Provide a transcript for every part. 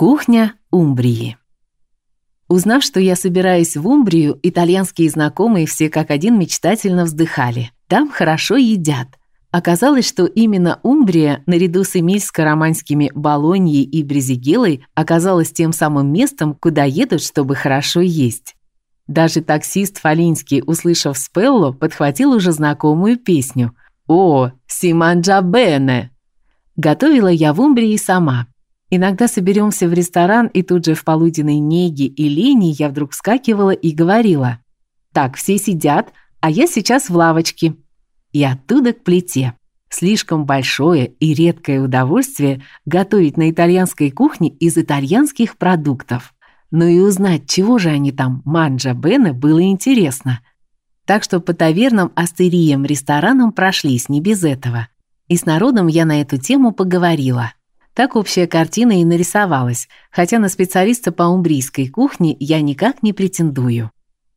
Кухня Умбрии. Узнав, что я собираюсь в Умбрию, итальянские знакомые все как один мечтательно вздыхали. Там хорошо едят. Оказалось, что именно Умбрия, наряду с эмильско-романскими Болоньей и Брезигелой, оказалась тем самым местом, куда едут, чтобы хорошо есть. Даже таксист Фалинский, услышав Спелло, подхватил уже знакомую песню «О, Симанджа Бене!». Готовила я в Умбрии сама. Иногда соберемся в ресторан, и тут же в полуденной неге и лени я вдруг вскакивала и говорила: "Так, все сидят, а я сейчас в лавочке". И оттуда к плите. Слишком большое и редкое удовольствие готовить на итальянской кухне из итальянских продуктов. Но и узнать, чего же они там манджа бене, было интересно. Так что по тавернам, астериям, ресторанам прошлись не без этого. И с народом я на эту тему поговорила. Так общая картина и нарисовалась, хотя на специалиста по умбрийской кухне я никак не претендую.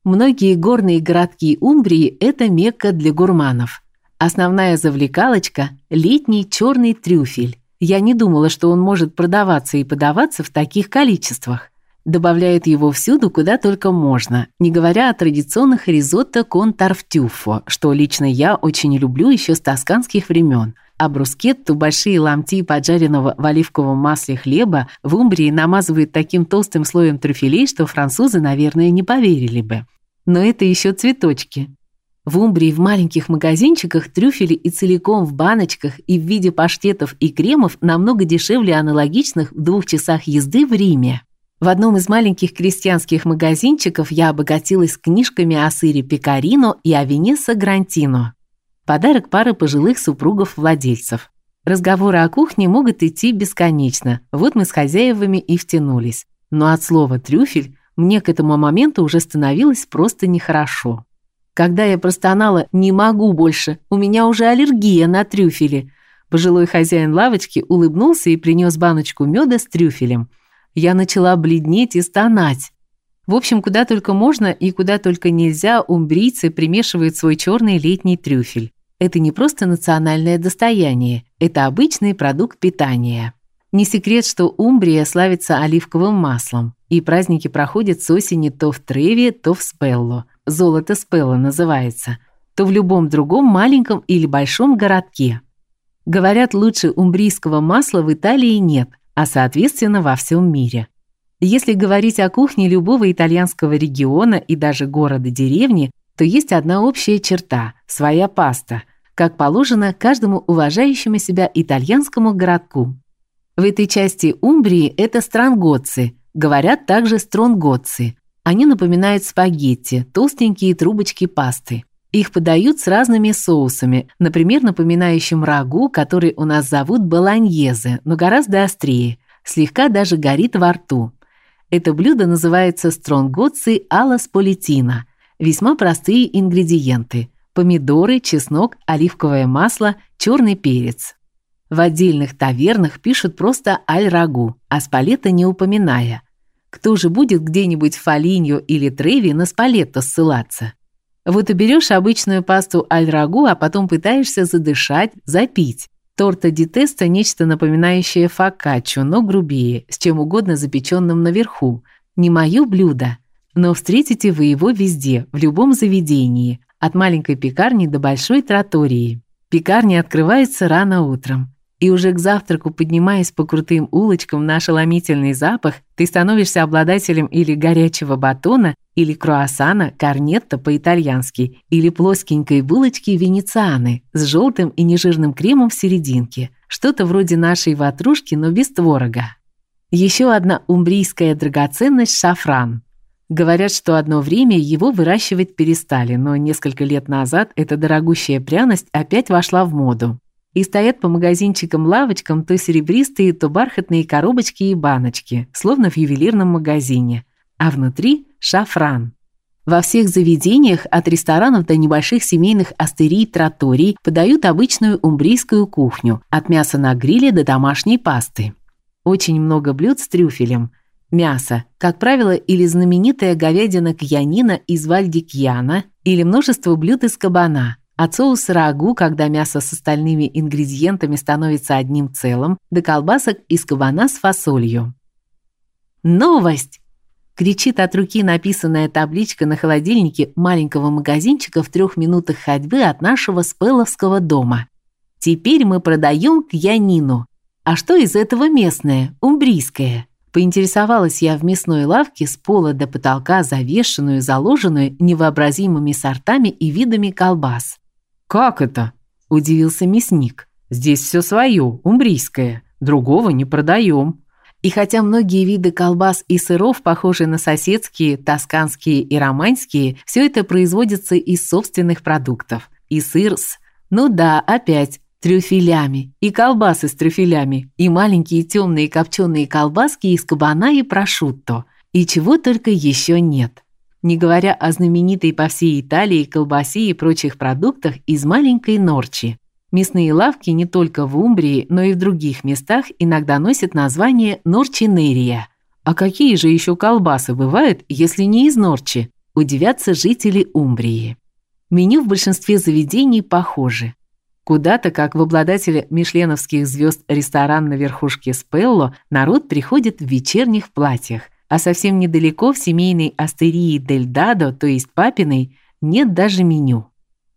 Многие горные городки Умбрии это мекка для гурманов. Основная завлекалочка летний черный трюфель. Я не думала, что он может продаваться и подаваться в таких количествах. Добавляют его всюду, куда только можно, не говоря о традиционных ризотто кон тарфтюффо, что лично я очень люблю еще с тосканских времен а брускетту, большие ломти поджаренного в оливковом масле хлеба в Умбрии намазывают таким толстым слоем трюфелей, что французы, наверное, не поверили бы. Но это еще цветочки. В Умбрии в маленьких магазинчиках трюфели и целиком в баночках и в виде паштетов и кремов намного дешевле аналогичных в двух часах езды в Риме. В одном из маленьких крестьянских магазинчиков я обогатилась книжками о сыре пекарино и о вине сагрантино. Подарок пары пожилых супругов-владельцев. Разговоры о кухне могут идти бесконечно. Вот мы с хозяевами и втянулись. Но от слова трюфель мне к этому моменту уже становилось просто нехорошо. Когда я простонала: "Не могу больше, у меня уже аллергия на трюфели", пожилой хозяин лавочки улыбнулся и принес баночку меда с трюфелем. Я начала бледнеть и стонать. В общем, куда только можно и куда только нельзя умбрийцы примешивают свой черный летний трюфель. Это не просто национальное достояние, это обычный продукт питания. Не секрет, что Умбрия славится оливковым маслом, и праздники проходят с осени то в Треви, то в Спелло. Золото Спелло называется. То в любом другом маленьком или большом городке. Говорят, лучше умбрийского масла в Италии нет, а соответственно во всем мире. Если говорить о кухне любого итальянского региона и даже города-деревни, то есть одна общая черта своя паста, как положено каждому уважающему себя итальянскому городку. В этой части Умбрии это странгоцци, говорят также стронгоцци. Они напоминают спагетти, толстенькие трубочки пасты. Их подают с разными соусами, например, напоминающим рагу, который у нас зовут болоньезе, но гораздо острее, слегка даже горит во рту. Это блюдо называется стронгоцци alla spolitina. Весьма простые ингредиенты: помидоры, чеснок, оливковое масло, черный перец. В отдельных тавернах пишут просто аль-рагу, а спалетто не упоминая. Кто же будет где-нибудь в Фалиньо или Треви на спалетто ссылаться? Вот и берешь обычную пасту аль-рагу, а потом пытаешься задышать, запить. Торта ди теста нечто напоминающее фокаччо, но грубее, с чем угодно запеченным наверху. Не моё блюдо, но встретите вы его везде, в любом заведении, от маленькой пекарни до большой тротории. Пекарня открывается рано утром. И уже к завтраку, поднимаясь по крутым улочкам на ошеломительный запах, ты становишься обладателем или горячего батона, или круассана корнетто по-итальянски, или плоскенькой булочки венецианы с желтым и нежирным кремом в серединке, что-то вроде нашей ватрушки, но без творога. Еще одна умбрийская драгоценность шафран. Говорят, что одно время его выращивать перестали, но несколько лет назад эта дорогущая пряность опять вошла в моду и стоят по магазинчикам-лавочкам то серебристые, то бархатные коробочки и баночки, словно в ювелирном магазине, а внутри шафран. Во всех заведениях, от ресторанов до небольших семейных астерий, троторий, подают обычную умбрийскую кухню, от мяса на гриле до домашней пасты. Очень много блюд с трюфелем. Мясо, как правило, или знаменитая говядина кьянина из Вальдикьяна, или множество блюд из кабана – от соуса рагу, когда мясо с остальными ингредиентами становится одним целым, до колбасок из кабана с фасолью. Новость! кричит от руки написанная табличка на холодильнике маленького магазинчика в трех минутах ходьбы от нашего Спеловского дома. Теперь мы продаем кьянину. А что из этого местное, умбрийское? Поинтересовалась я в мясной лавке с пола до потолка, завешенную, заложенную невообразимыми сортами и видами колбас. Как это? удивился мясник. Здесь все свое, умбрийское. Другого не продаем. И хотя многие виды колбас и сыров похожи на соседские, тосканские и романские, все это производится из собственных продуктов. И сыр с, ну да, опять трюфелями, и колбасы с трюфелями, и маленькие темные копченые колбаски из кабана и прошутто, и чего только еще нет. Не говоря о знаменитой по всей Италии колбасе и прочих продуктах из маленькой Норчи. Мясные лавки не только в Умбрии, но и в других местах иногда носят название Норчинерия. А какие же еще колбасы бывают, если не из Норчи? Удивятся жители Умбрии. Меню в большинстве заведений похоже. Куда-то, как в обладателя мишленовских звезд ресторан на верхушке Спелло, народ приходит в вечерних платьях, а совсем недалеко в семейной астерии Дель Дадо, то есть папиной, нет даже меню.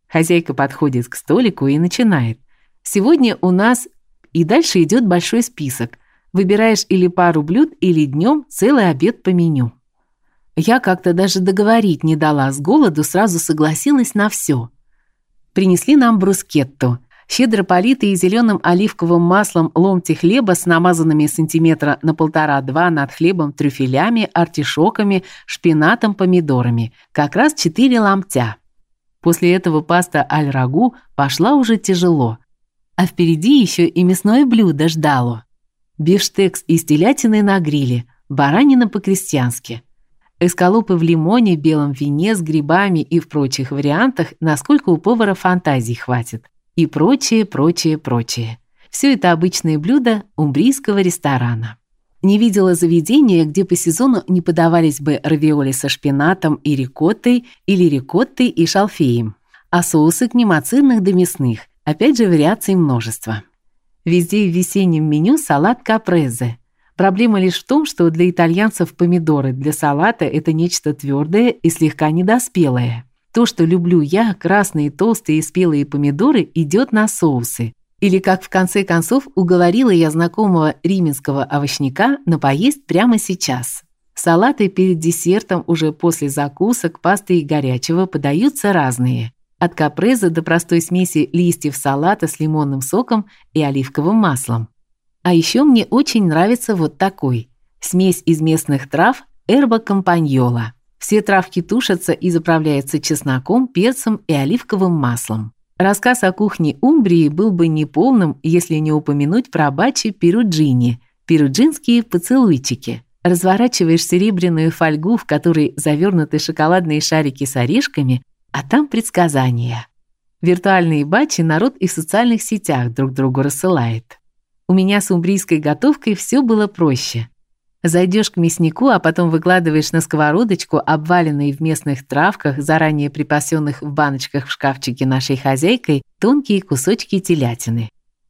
Хозяйка подходит к столику и начинает: "Сегодня у нас..." И дальше идет большой список. Выбираешь или пару блюд, или днем целый обед по меню. Я как-то даже договорить не дала, с голоду сразу согласилась на все. Принесли нам брускетту. Щедро политые зеленым оливковым маслом ломти хлеба с намазанными сантиметра на полтора-два над хлебом трюфелями, артишоками, шпинатом, помидорами. Как раз четыре ломтя. После этого паста аль-рагу пошла уже тяжело. А впереди еще и мясное блюдо ждало. Бифштекс из телятины на гриле, баранина по-крестьянски эскалопы в лимоне, белом вине с грибами и в прочих вариантах, насколько у повара фантазии хватит. И прочее, прочее, прочее. Все это обычные блюда умбрийского ресторана. Не видела заведения, где по сезону не подавались бы равиоли со шпинатом и рикоттой или рикоттой и шалфеем, а соусы к ним от сырных до мясных. Опять же, вариаций множество. Везде в весеннем меню салат капрезе – Проблема лишь в том, что для итальянцев помидоры для салата это нечто твердое и слегка недоспелое. То, что люблю я, красные толстые и спелые помидоры, идет на соусы. Или как в конце концов уговорила я знакомого римского овощника на поесть прямо сейчас. Салаты перед десертом уже после закусок, пасты и горячего подаются разные. От капреза до простой смеси листьев салата с лимонным соком и оливковым маслом. А еще мне очень нравится вот такой. Смесь из местных трав эрба компаньола. Все травки тушатся и заправляются чесноком, перцем и оливковым маслом. Рассказ о кухне Умбрии был бы неполным, если не упомянуть про бачи перуджини, перуджинские поцелуйчики. Разворачиваешь серебряную фольгу, в которой завернуты шоколадные шарики с орешками, а там предсказания. Виртуальные бачи народ и в социальных сетях друг другу рассылает. У меня с умбрийской готовкой все было проще. Зайдешь к мяснику, а потом выкладываешь на сковородочку обваленные в местных травках, заранее припасенных в баночках в шкафчике нашей хозяйкой, тонкие кусочки телятины.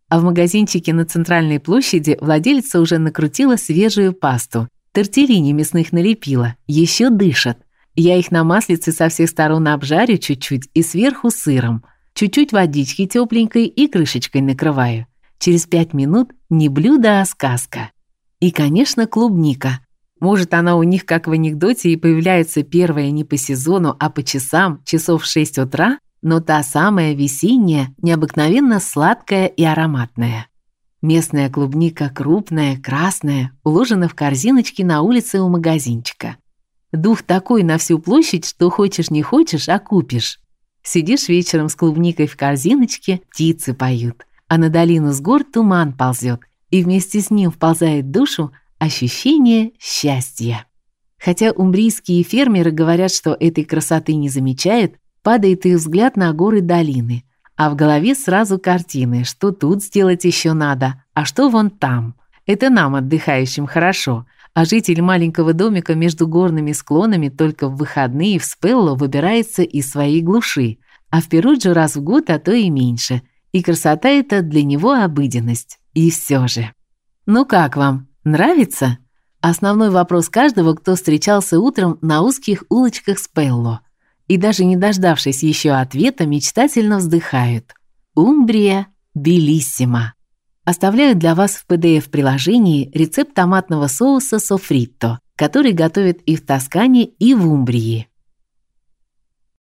А в магазинчике на центральной площади владелица уже накрутила свежую пасту. Тортеллини мясных налепила, еще дышат. Я их на маслице со всех сторон обжарю чуть-чуть и сверху сыром. Чуть-чуть водички тепленькой и крышечкой накрываю. Через пять минут не блюдо, а сказка. И, конечно, клубника. Может, она у них, как в анекдоте, и появляется первая не по сезону, а по часам, часов в 6 утра, но та самая весенняя, необыкновенно сладкая и ароматная. Местная клубника крупная, красная, уложена в корзиночки на улице у магазинчика. Дух такой на всю площадь, что хочешь не хочешь, а купишь. Сидишь вечером с клубникой в корзиночке, птицы поют а на долину с гор туман ползет, и вместе с ним вползает в душу ощущение счастья. Хотя умбрийские фермеры говорят, что этой красоты не замечают, падает их взгляд на горы долины, а в голове сразу картины, что тут сделать еще надо, а что вон там. Это нам, отдыхающим, хорошо, а житель маленького домика между горными склонами только в выходные в Спелло выбирается из своей глуши, а в Перуджу раз в год, а то и меньше – и красота это для него обыденность. И все же. Ну как вам? Нравится? Основной вопрос каждого, кто встречался утром на узких улочках Спелло. И даже не дождавшись еще ответа, мечтательно вздыхают. Умбрия белиссима. Оставляю для вас в PDF-приложении рецепт томатного соуса софритто, который готовят и в Тоскане, и в Умбрии.